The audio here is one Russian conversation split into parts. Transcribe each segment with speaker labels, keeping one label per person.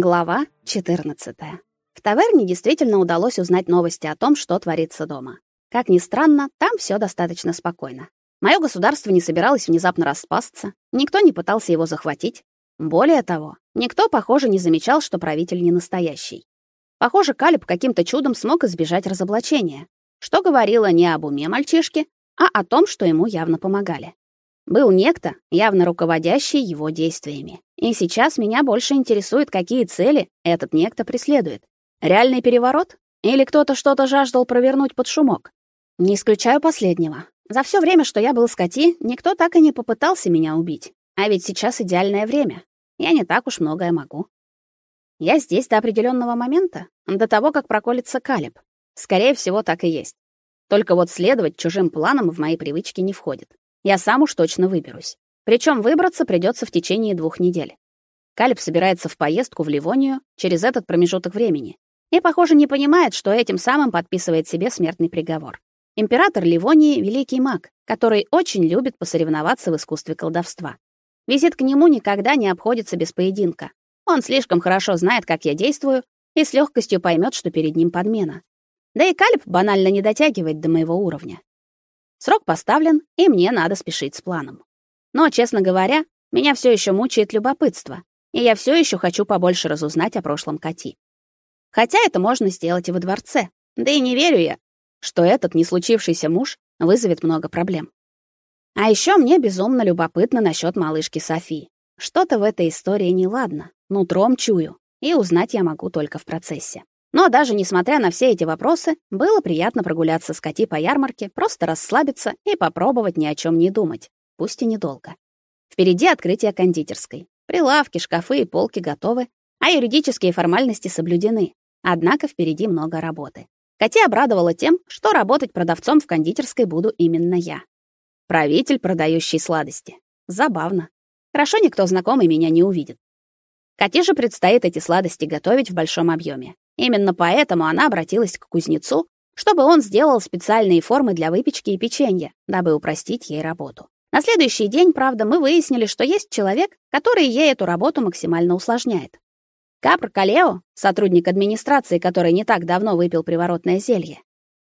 Speaker 1: Глава 14. В таверне действительно удалось узнать новости о том, что творится дома. Как ни странно, там все достаточно спокойно. Мое государство не собиралось внезапно распасться, никто не пытался его захватить. Более того, никто, похоже, не замечал, что правитель не настоящий. Похоже, Калиб каким-то чудом смог избежать разоблачения, что говорило не об уме мальчишки, а о том, что ему явно помогали. Был некто, явно руководящий его действиями. И сейчас меня больше интересует, какие цели этот некто преследует. Реальный переворот? Или кто-то что-то жаждал провернуть под шумок? Не исключаю последнего. За все время, что я был с Кати, никто так и не попытался меня убить. А ведь сейчас идеальное время. Я не так уж многое могу. Я здесь до определенного момента, до того, как проколется Калиб. Скорее всего, так и есть. Только вот следовать чужим планам в мои привычки не входит. Я сам уж точно выберусь. Причем выбраться придется в течение двух недель. Калиб собирается в поездку в Ливонию через этот промежуток времени и, похоже, не понимает, что этим самым подписывает себе смертный приговор. Император Ливонии — великий маг, который очень любит посоревноваться в искусстве колдовства. Визит к нему никогда не обходится без поединка. Он слишком хорошо знает, как я действую, и с легкостью поймет, что перед ним подмена. Да и Калиб банально не дотягивает до моего уровня. Срок поставлен, и мне надо спешить с планом. Но, честно говоря, меня все еще мучает любопытство, и я все еще хочу побольше разузнать о прошлом Кати. Хотя это можно сделать и во дворце. Да и не верю я, что этот не случившийся муж вызовет много проблем. А еще мне безумно любопытно насчет малышки Софии. Что-то в этой истории неладно, нутром чую, и узнать я могу только в процессе. Но даже несмотря на все эти вопросы, было приятно прогуляться с Кати по ярмарке, просто расслабиться и попробовать ни о чем не думать, пусть и недолго. Впереди открытие кондитерской. Прилавки, шкафы и полки готовы, а юридические формальности соблюдены. Однако впереди много работы. Катя обрадовала тем, что работать продавцом в кондитерской буду именно я. Правитель, продающий сладости. Забавно. Хорошо никто знакомый меня не увидит. Кате же предстоит эти сладости готовить в большом объеме. Именно поэтому она обратилась к кузнецу, чтобы он сделал специальные формы для выпечки и печенья, дабы упростить ей работу. На следующий день, правда, мы выяснили, что есть человек, который ей эту работу максимально усложняет. Капр Калео, сотрудник администрации, который не так давно выпил приворотное зелье.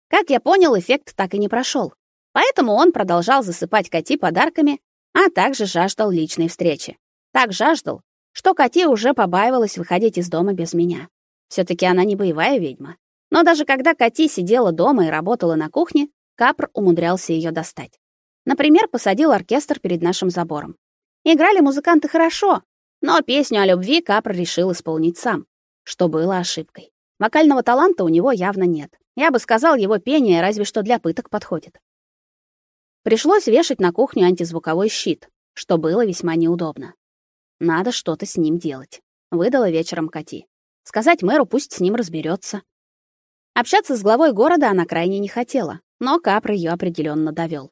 Speaker 1: Как я понял, эффект так и не прошел. Поэтому он продолжал засыпать Кати подарками, а также жаждал личной встречи. Так жаждал, что Кати уже побаивалась выходить из дома без меня все таки она не боевая ведьма. Но даже когда Кати сидела дома и работала на кухне, Капр умудрялся ее достать. Например, посадил оркестр перед нашим забором. Играли музыканты хорошо, но песню о любви Капр решил исполнить сам, что было ошибкой. Вокального таланта у него явно нет. Я бы сказал, его пение разве что для пыток подходит. Пришлось вешать на кухню антизвуковой щит, что было весьма неудобно. Надо что-то с ним делать, выдала вечером Кати. Сказать мэру, пусть с ним разберется. Общаться с главой города она крайне не хотела, но Капр ее определенно довел.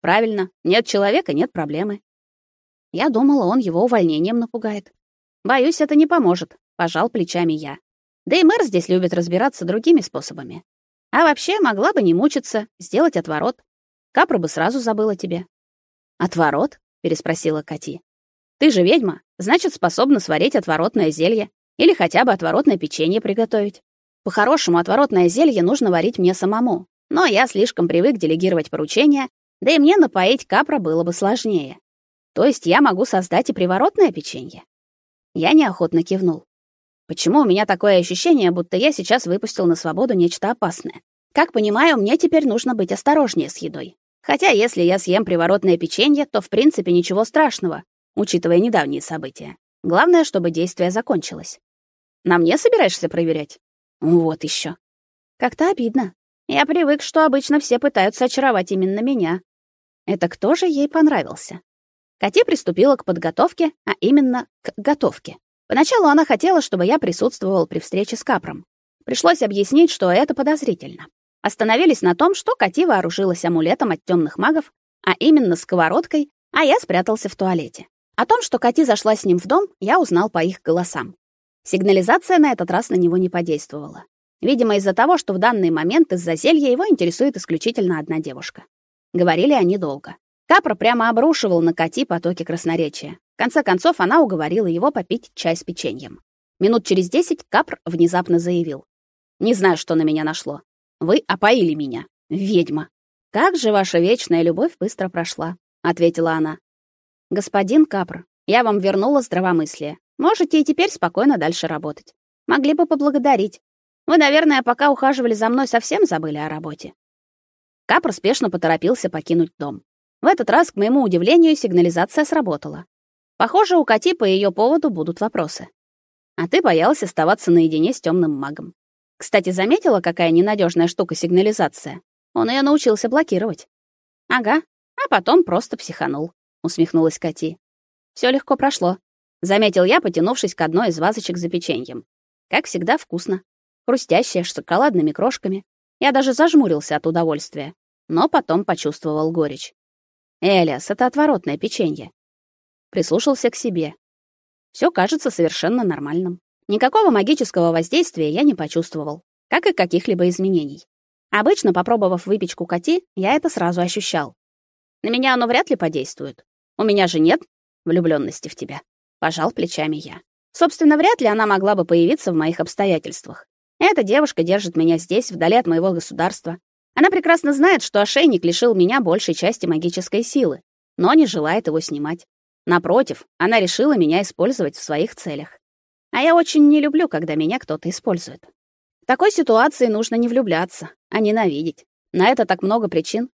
Speaker 1: Правильно, нет человека нет проблемы. Я думала, он его увольнением напугает. Боюсь, это не поможет, пожал плечами я. Да и мэр здесь любит разбираться другими способами. А вообще, могла бы не мучиться, сделать отворот. Капра бы сразу забыла тебе. Отворот? переспросила Кати. Ты же ведьма, значит, способна сварить отворотное зелье. Или хотя бы отворотное печенье приготовить. По-хорошему, отворотное зелье нужно варить мне самому. Но я слишком привык делегировать поручения, да и мне напоить капра было бы сложнее. То есть я могу создать и приворотное печенье. Я неохотно кивнул. Почему у меня такое ощущение, будто я сейчас выпустил на свободу нечто опасное? Как понимаю, мне теперь нужно быть осторожнее с едой. Хотя если я съем приворотное печенье, то в принципе ничего страшного, учитывая недавние события. Главное, чтобы действие закончилось. На мне собираешься проверять? Вот еще. Как-то обидно. Я привык, что обычно все пытаются очаровать именно меня. Это кто же ей понравился? Катя приступила к подготовке, а именно к готовке. Поначалу она хотела, чтобы я присутствовал при встрече с Капром. Пришлось объяснить, что это подозрительно. Остановились на том, что Кати вооружилась амулетом от темных магов, а именно сковородкой, а я спрятался в туалете. О том, что Кати зашла с ним в дом, я узнал по их голосам. Сигнализация на этот раз на него не подействовала. Видимо, из-за того, что в данный момент из-за зелья его интересует исключительно одна девушка. Говорили они долго. Капра прямо обрушивал на Кати потоки красноречия. В конце концов, она уговорила его попить чай с печеньем. Минут через десять Капр внезапно заявил: "Не знаю, что на меня нашло. Вы опоили меня, ведьма. Как же ваша вечная любовь быстро прошла", ответила она. "Господин Капр, я вам вернула здравомыслие. Можете и теперь спокойно дальше работать. Могли бы поблагодарить. Вы, наверное, пока ухаживали за мной, совсем забыли о работе". Капр спешно поторопился покинуть дом. В этот раз, к моему удивлению, сигнализация сработала. Похоже, у Кати по ее поводу будут вопросы. А ты боялась оставаться наедине с темным магом. Кстати, заметила, какая ненадежная штука сигнализация? Он ее научился блокировать. Ага, а потом просто психанул, усмехнулась Кати. Все легко прошло, заметил я, потянувшись к одной из вазочек за печеньем. Как всегда, вкусно. Хрустящее, с шоколадными крошками. Я даже зажмурился от удовольствия, но потом почувствовал горечь. Элиас, это отворотное печенье. Прислушался к себе. Все кажется совершенно нормальным. Никакого магического воздействия я не почувствовал, как и каких-либо изменений. Обычно, попробовав выпечку коти, я это сразу ощущал. На меня оно вряд ли подействует. У меня же нет влюблённости в тебя. Пожал плечами я. Собственно, вряд ли она могла бы появиться в моих обстоятельствах. Эта девушка держит меня здесь, вдали от моего государства. Она прекрасно знает, что ошейник лишил меня большей части магической силы, но не желает его снимать. Напротив, она решила меня использовать в своих целях. А я очень не люблю, когда меня кто-то использует. В такой ситуации нужно не влюбляться, а ненавидеть. На это так много причин.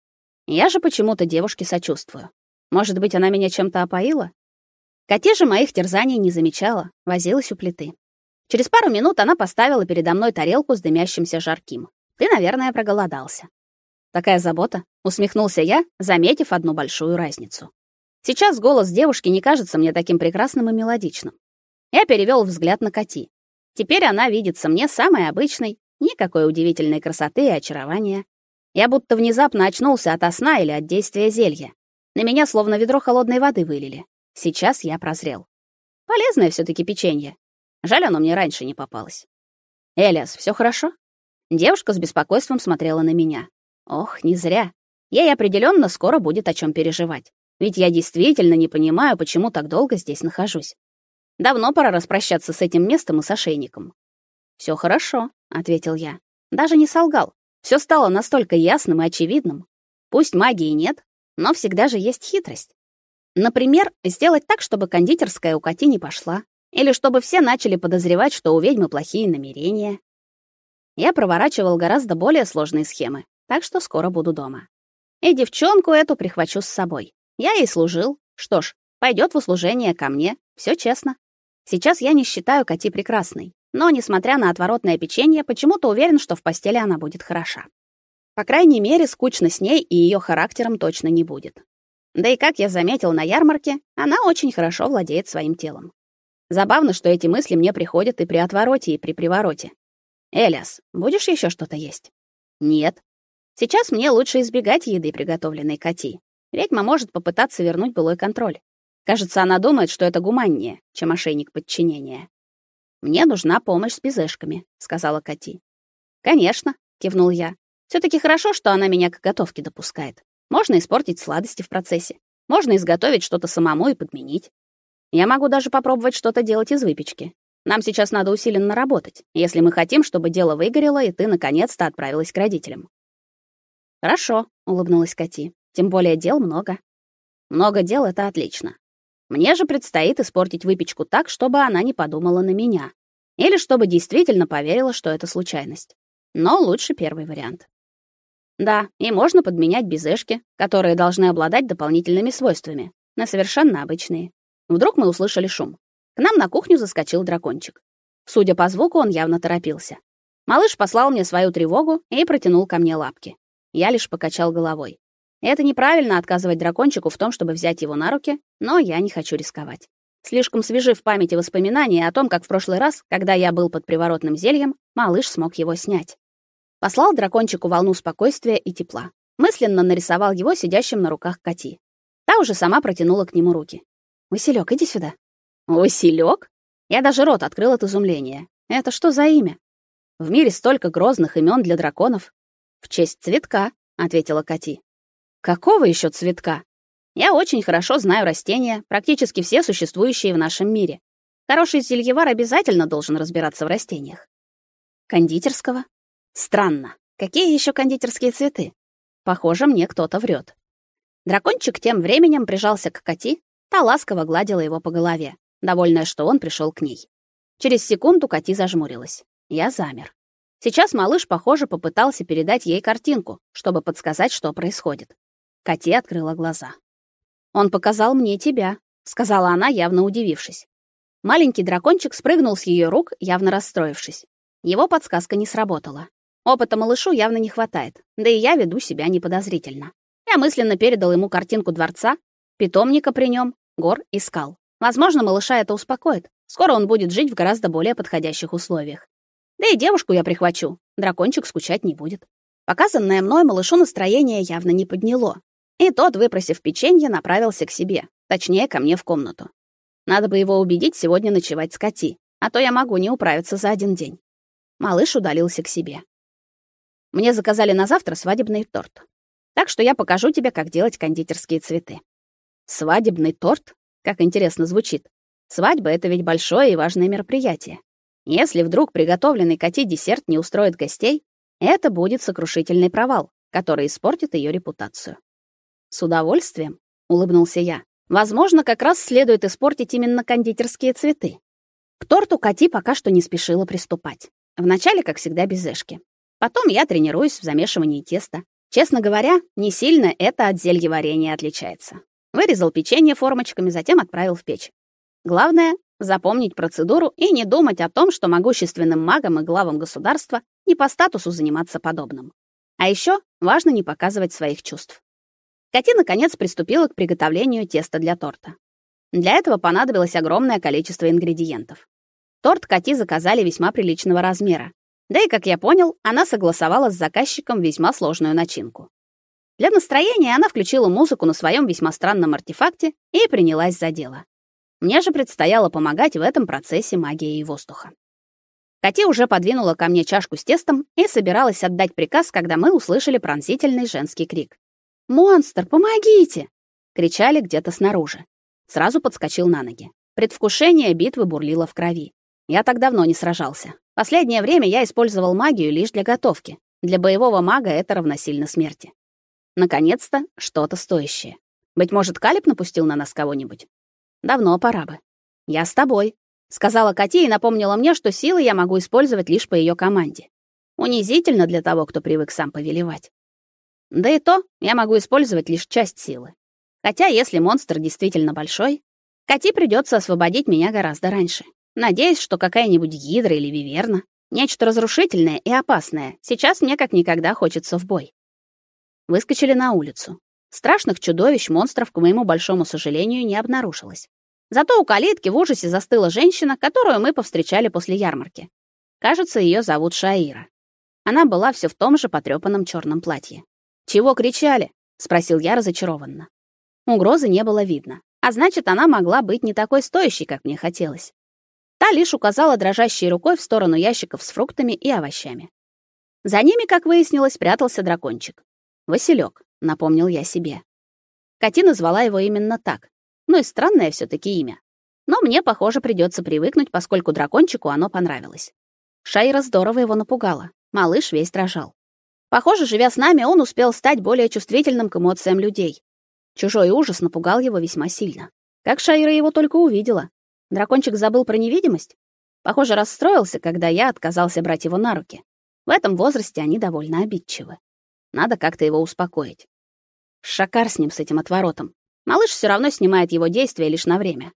Speaker 1: Я же почему-то девушке сочувствую. Может быть, она меня чем-то опоила? Катя же моих терзаний не замечала, возилась у плиты. Через пару минут она поставила передо мной тарелку с дымящимся жарким. Ты, наверное, проголодался. Такая забота, усмехнулся я, заметив одну большую разницу. Сейчас голос девушки не кажется мне таким прекрасным и мелодичным. Я перевел взгляд на Кати. Теперь она видится мне самой обычной, никакой удивительной красоты и очарования. Я будто внезапно очнулся от сна или от действия зелья. На меня словно ведро холодной воды вылили. Сейчас я прозрел. Полезное все таки печенье. Жаль, оно мне раньше не попалось. Элиас, все хорошо? Девушка с беспокойством смотрела на меня. Ох, не зря. Ей определенно скоро будет о чем переживать. Ведь я действительно не понимаю, почему так долго здесь нахожусь. Давно пора распрощаться с этим местом и с ошейником. Все хорошо, ответил я. Даже не солгал. Все стало настолько ясным и очевидным. Пусть магии нет, но всегда же есть хитрость. Например, сделать так, чтобы кондитерская у Кати не пошла, или чтобы все начали подозревать, что у ведьмы плохие намерения. Я проворачивал гораздо более сложные схемы, так что скоро буду дома. И девчонку эту прихвачу с собой. Я ей служил. Что ж, пойдет в услужение ко мне. Все честно. Сейчас я не считаю Кати прекрасной, но, несмотря на отворотное печенье, почему-то уверен, что в постели она будет хороша. По крайней мере, скучно с ней и ее характером точно не будет. Да и как я заметил на ярмарке, она очень хорошо владеет своим телом. Забавно, что эти мысли мне приходят и при отвороте, и при привороте. Элиас, будешь еще что-то есть? Нет. Сейчас мне лучше избегать еды, приготовленной Кати. Ведьма может попытаться вернуть былой контроль. Кажется, она думает, что это гуманнее, чем ошейник подчинения. Мне нужна помощь с безешками, сказала Кати. Конечно, кивнул я. все таки хорошо, что она меня к готовке допускает. Можно испортить сладости в процессе. Можно изготовить что-то самому и подменить. Я могу даже попробовать что-то делать из выпечки. Нам сейчас надо усиленно работать, если мы хотим, чтобы дело выгорело и ты наконец-то отправилась к родителям. Хорошо, улыбнулась Кати. Тем более дел много. Много дел это отлично. Мне же предстоит испортить выпечку так, чтобы она не подумала на меня. Или чтобы действительно поверила, что это случайность. Но лучше первый вариант. Да, и можно подменять безешки, которые должны обладать дополнительными свойствами, на совершенно обычные. Вдруг мы услышали шум. К нам на кухню заскочил дракончик. Судя по звуку, он явно торопился. Малыш послал мне свою тревогу и протянул ко мне лапки. Я лишь покачал головой. Это неправильно отказывать дракончику в том, чтобы взять его на руки, но я не хочу рисковать. Слишком свежи в памяти воспоминания о том, как в прошлый раз, когда я был под приворотным зельем, малыш смог его снять. Послал дракончику волну спокойствия и тепла. Мысленно нарисовал его сидящим на руках Кати. Та уже сама протянула к нему руки. «Василек, иди сюда». «Василек?» Я даже рот открыл от изумления. «Это что за имя?» «В мире столько грозных имен для драконов». «В честь цветка», — ответила Кати. Какого еще цветка? Я очень хорошо знаю растения, практически все существующие в нашем мире. Хороший зельевар обязательно должен разбираться в растениях. Кондитерского? Странно. Какие еще кондитерские цветы? Похоже, мне кто-то врет. Дракончик тем временем прижался к Кати, та ласково гладила его по голове, довольная, что он пришел к ней. Через секунду Кати зажмурилась. Я замер. Сейчас малыш, похоже, попытался передать ей картинку, чтобы подсказать, что происходит. Кати открыла глаза. Он показал мне тебя, сказала она, явно удивившись. Маленький дракончик спрыгнул с ее рук, явно расстроившись. Его подсказка не сработала. Опыта малышу явно не хватает, да и я веду себя неподозрительно. Я мысленно передал ему картинку дворца, питомника при нем, гор и скал. Возможно, малыша это успокоит. Скоро он будет жить в гораздо более подходящих условиях. Да и девушку я прихвачу. Дракончик скучать не будет. Показанное мной малышу настроение явно не подняло. И тот, выпросив печенье, направился к себе, точнее, ко мне в комнату. Надо бы его убедить сегодня ночевать с Кати, а то я могу не управиться за один день. Малыш удалился к себе. Мне заказали на завтра свадебный торт. Так что я покажу тебе, как делать кондитерские цветы. Свадебный торт? Как интересно звучит. Свадьба — это ведь большое и важное мероприятие. Если вдруг приготовленный коте десерт не устроит гостей, это будет сокрушительный провал, который испортит ее репутацию. С удовольствием, улыбнулся я. Возможно, как раз следует испортить именно кондитерские цветы. К торту Кати пока что не спешила приступать. Вначале, как всегда, без эшки. Потом я тренируюсь в замешивании теста. Честно говоря, не сильно это от зельеварения отличается. Вырезал печенье формочками, затем отправил в печь. Главное запомнить процедуру и не думать о том, что могущественным магам и главам государства не по статусу заниматься подобным. А еще важно не показывать своих чувств. Кати наконец приступила к приготовлению теста для торта. Для этого понадобилось огромное количество ингредиентов. Торт Кати заказали весьма приличного размера. Да и, как я понял, она согласовала с заказчиком весьма сложную начинку. Для настроения она включила музыку на своем весьма странном артефакте и принялась за дело. Мне же предстояло помогать в этом процессе магии и воздуха. Кати уже подвинула ко мне чашку с тестом и собиралась отдать приказ, когда мы услышали пронзительный женский крик. «Монстр, помогите!» — кричали где-то снаружи. Сразу подскочил на ноги. Предвкушение битвы бурлило в крови. Я так давно не сражался. Последнее время я использовал магию лишь для готовки. Для боевого мага это равносильно смерти. Наконец-то что-то стоящее. Быть может, Калиб напустил на нас кого-нибудь? Давно пора бы. Я с тобой, сказала Кати и напомнила мне, что силы я могу использовать лишь по ее команде. Унизительно для того, кто привык сам повелевать. Да и то, я могу использовать лишь часть силы. Хотя, если монстр действительно большой, Кати придется освободить меня гораздо раньше. Надеюсь, что какая-нибудь гидра или виверна, нечто разрушительное и опасное, сейчас мне как никогда хочется в бой. Выскочили на улицу. Страшных чудовищ, монстров, к моему большому сожалению, не обнаружилось. Зато у калитки в ужасе застыла женщина, которую мы повстречали после ярмарки. Кажется, ее зовут Шаира. Она была все в том же потрёпанном черном платье. «Чего кричали?» — спросил я разочарованно. Угрозы не было видно, а значит, она могла быть не такой стоящей, как мне хотелось. Та лишь указала дрожащей рукой в сторону ящиков с фруктами и овощами. За ними, как выяснилось, прятался дракончик. Василек, напомнил я себе. Кати назвала его именно так. Ну и странное все таки имя. Но мне, похоже, придется привыкнуть, поскольку дракончику оно понравилось. Шайра здорово его напугала. Малыш весь дрожал. Похоже, живя с нами, он успел стать более чувствительным к эмоциям людей. Чужой ужас напугал его весьма сильно. Как Шайра его только увидела. Дракончик забыл про невидимость? Похоже, расстроился, когда я отказался брать его на руки. В этом возрасте они довольно обидчивы. Надо как-то его успокоить. Шакар с ним, с этим отворотом. Малыш все равно снимает его действия лишь на время.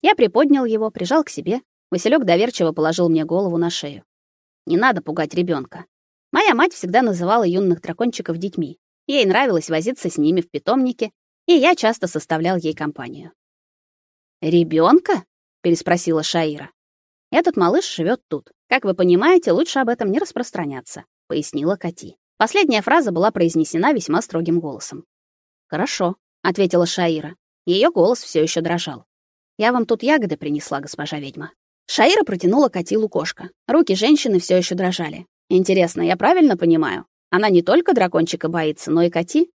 Speaker 1: Я приподнял его, прижал к себе. Василек доверчиво положил мне голову на шею. Не надо пугать ребенка. Моя мать всегда называла юных дракончиков детьми. Ей нравилось возиться с ними в питомнике, и я часто составлял ей компанию. Ребенка? переспросила Шаира. Этот малыш живет тут. Как вы понимаете, лучше об этом не распространяться, пояснила Кати. Последняя фраза была произнесена весьма строгим голосом. Хорошо, ответила Шаира. Ее голос все еще дрожал. Я вам тут ягоды принесла, госпожа ведьма. Шаира протянула Катилу кошка. Руки женщины все еще дрожали. Интересно, я правильно понимаю? Она не только дракончика боится, но и Кати?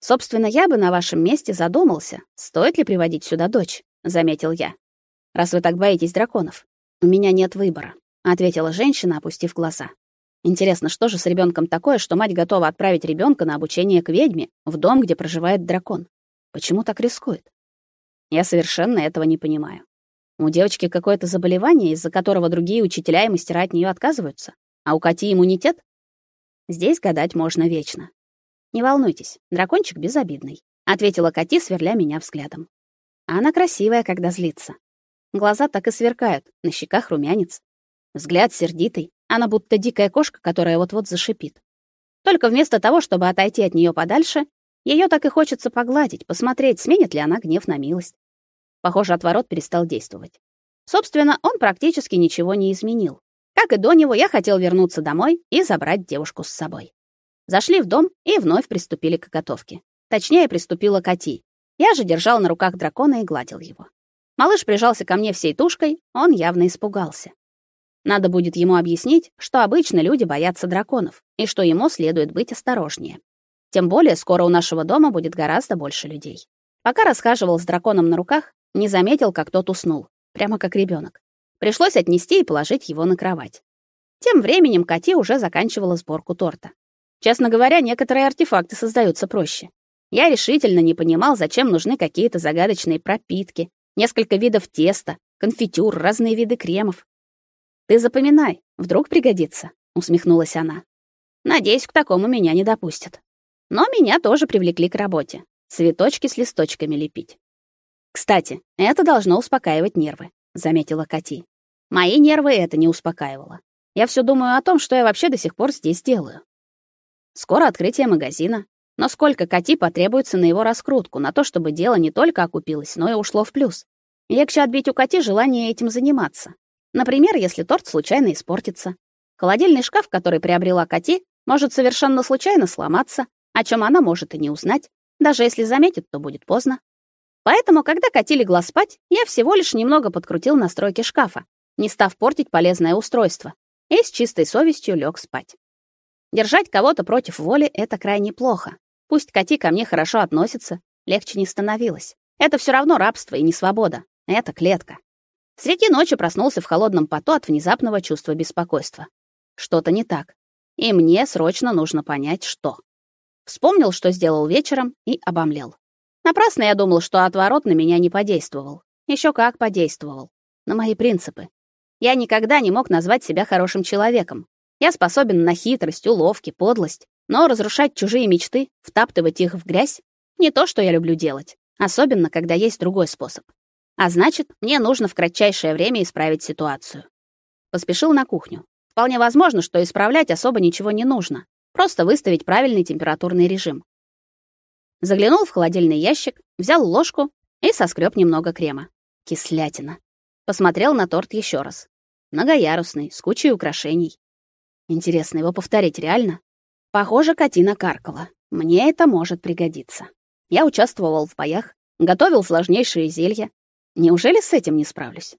Speaker 1: Собственно, я бы на вашем месте задумался, стоит ли приводить сюда дочь, заметил я. раз вы так боитесь драконов. У меня нет выбора, ответила женщина, опустив глаза. Интересно, что же с ребенком такое, что мать готова отправить ребенка на обучение к ведьме в дом, где проживает дракон? Почему так рискует? Я совершенно этого не понимаю. У девочки какое-то заболевание, из-за которого другие учителя и мастера от нее отказываются, а у Кати иммунитет? Здесь гадать можно вечно. Не волнуйтесь, дракончик безобидный, ответила Кати, сверля меня взглядом. А она красивая, когда злится. Глаза так и сверкают, на щеках румянец. Взгляд сердитый, она будто дикая кошка, которая вот-вот зашипит. Только вместо того, чтобы отойти от нее подальше, ее так и хочется погладить, посмотреть, сменит ли она гнев на милость. Похоже, отворот перестал действовать. Собственно, он практически ничего не изменил. Как и до него, я хотел вернуться домой и забрать девушку с собой. Зашли в дом и вновь приступили к готовке. Точнее, приступила Кати. Я же держал на руках дракона и гладил его. Малыш прижался ко мне всей тушкой, он явно испугался. Надо будет ему объяснить, что обычно люди боятся драконов и что ему следует быть осторожнее. Тем более скоро у нашего дома будет гораздо больше людей. Пока расхаживал с драконом на руках, не заметил, как тот уснул, прямо как ребенок. Пришлось отнести и положить его на кровать. Тем временем Кати уже заканчивала сборку торта. Честно говоря, некоторые артефакты создаются проще. Я решительно не понимал, зачем нужны какие-то загадочные пропитки, несколько видов теста, конфитюр, разные виды кремов. Ты запоминай, вдруг пригодится, усмехнулась она. Надеюсь, к такому меня не допустят. Но меня тоже привлекли к работе. Цветочки с листочками лепить. Кстати, это должно успокаивать нервы, заметила Кати. Мои нервы это не успокаивало. Я все думаю о том, что я вообще до сих пор здесь делаю. Скоро открытие магазина, но сколько Кати потребуется на его раскрутку, на то, чтобы дело не только окупилось, но и ушло в плюс. Легче отбить у Кати желание этим заниматься. Например, если торт случайно испортится. Холодильный шкаф, который приобрела Кати, может совершенно случайно сломаться, о чем она может и не узнать. Даже если заметит, то будет поздно. Поэтому, когда Кати легла спать, я всего лишь немного подкрутил настройки шкафа, не став портить полезное устройство, и с чистой совестью лег спать. Держать кого-то против воли — это крайне плохо. Пусть Кати ко мне хорошо относится, легче не становилось. Это все равно рабство и не свобода. Это клетка. Среди ночи проснулся в холодном поту от внезапного чувства беспокойства. Что-то не так. И мне срочно нужно понять, что. Вспомнил, что сделал вечером, и обомлел. Напрасно я думал, что отворот на меня не подействовал. Еще как подействовал. На мои принципы. Я никогда не мог назвать себя хорошим человеком. Я способен на хитрость, уловки, подлость, но разрушать чужие мечты, втаптывать их в грязь не то, что я люблю делать, особенно когда есть другой способ. А значит, мне нужно в кратчайшее время исправить ситуацию. Поспешил на кухню. Вполне возможно, что исправлять особо ничего не нужно. Просто выставить правильный температурный режим. Заглянул в холодильный ящик, взял ложку и соскреб немного крема. Кислятина. Посмотрел на торт еще раз. Многоярусный, с кучей украшений. Интересно, его повторить реально? Похоже, Катина каркала. Мне это может пригодиться. Я участвовал в боях, готовил сложнейшие зелья. Неужели с этим не справлюсь?